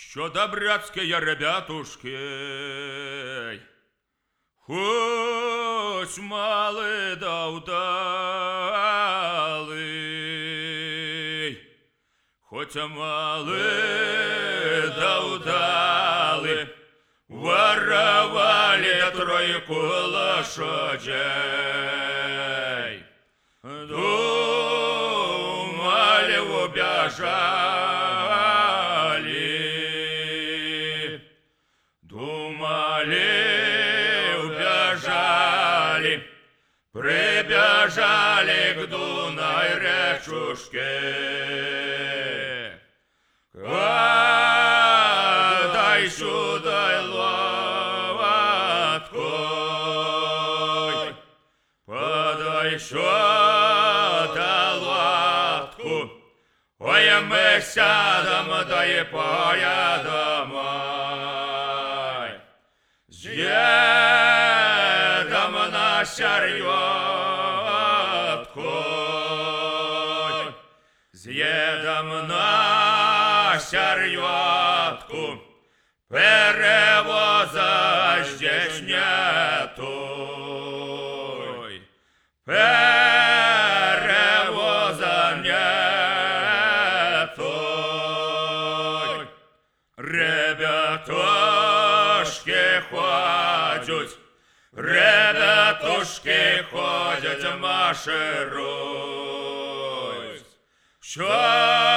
що добряцьке ребятушки, хоч мали да удали, хоч мали да удали, воровали тройку лошадей. Думали, убежали. Прибежали к Дунай речушке. Дай сюда лодку. Подай сюда лодку. Ой, ми сядемо да й поїдемо. З'їдемо сярйотку. З'їдемо на сярйотку. Перевоза здесь нету. Перевоза нету. Ребятушки ходять, ребятушки ходять, марширують. Що.